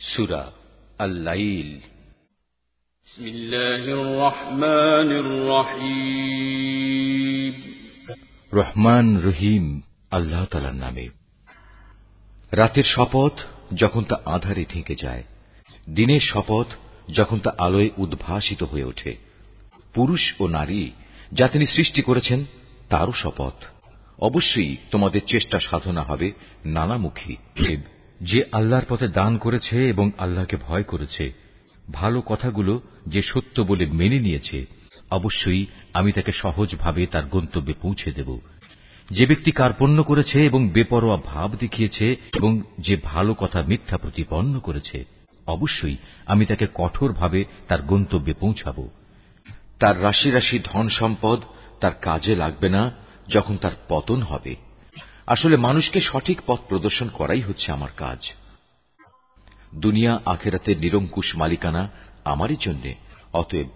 সুরা আল্লাইল। রহমান রহিম। আল্লাহ তালার নামে। রাতের শপথ যখন তা আধারে ঢেকে যায় দিনের শপথ যখন তা আলোয় উদ্ভাসিত হয়ে ওঠে পুরুষ ও নারী যা তিনি সৃষ্টি করেছেন তারও শপথ। অবশ্যই তোমাদের চেষ্টা সাধনা হবে নানামুখী। যে আল্লাহর পথে দান করেছে এবং আল্লাহকে ভয় করেছে, ভালো কথাগুলো যে সত্য বলে মেনে নিয়েছে, অবশ্যই আমি তাকে সহজভাবে তার গন্তব্যে পৌঁছে দেব। যে ব্যক্তি কার্পণ্য করেছে এবং বেপরোয়া ভাব দেখিয়েছে এবং যে ভালো কথা মিথ্যা প্রতিপন্ন করেছে, অবশ্যই আমি তাকে কঠোরভাবে তার গন্তব্যে পৌঁছাব। তার রাশি রাশি ধন সম্পদ তার কাজে লাগবে না যখন তার পতন হবে। আসলে মানুষকে সঠিক পথ প্রদর্শন করাই হচ্ছে আমার কাজ। দুনিয়া, আখেরাতের নিরঙ্কুশ মালিকানা আমারই জন্য। অতএব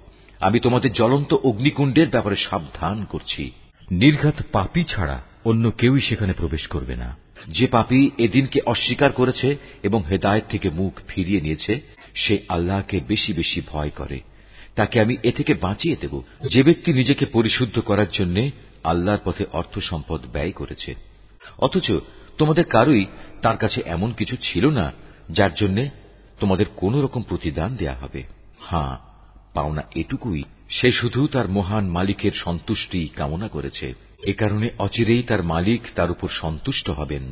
আমি তোমাদের জ্বলন্ত অগ্নিকুণ্ডের ব্যাপারে সাবধান করছি। নির্ঘাত পাপি ছাড়া অন্য কেউই সেখানে প্রবেশ করবে না। যে পাপি এদিনকে অস্বীকার করেছে এবং হেদায়ত থেকে মুখ ফিরিয়ে নিয়েছে, সে আল্লাহকে বেশি বেশি ভয় করে। তাকে আমি এ থেকে বাঁচিয়ে দেব। যে ব্যক্তি নিজেকে পরিশুদ্ধ করার জন্য আল্লাহর পথে অর্থ সম্পদ ব্যয় করেছে। অথচ তোমাদের কারুই তার কাছে এমন কিছু ছিল না, যার জন্য তোমাদের কোন রকম প্রতিদান দেয়া হবে। হ্যাঁ পাওনা এটুকুই। সে শুধু তার মহান মালিকের সন্তুষ্টি কামনা করেছে। এ কারণে অচিরেই তার মালিক তার উপর সন্তুষ্ট হবেন।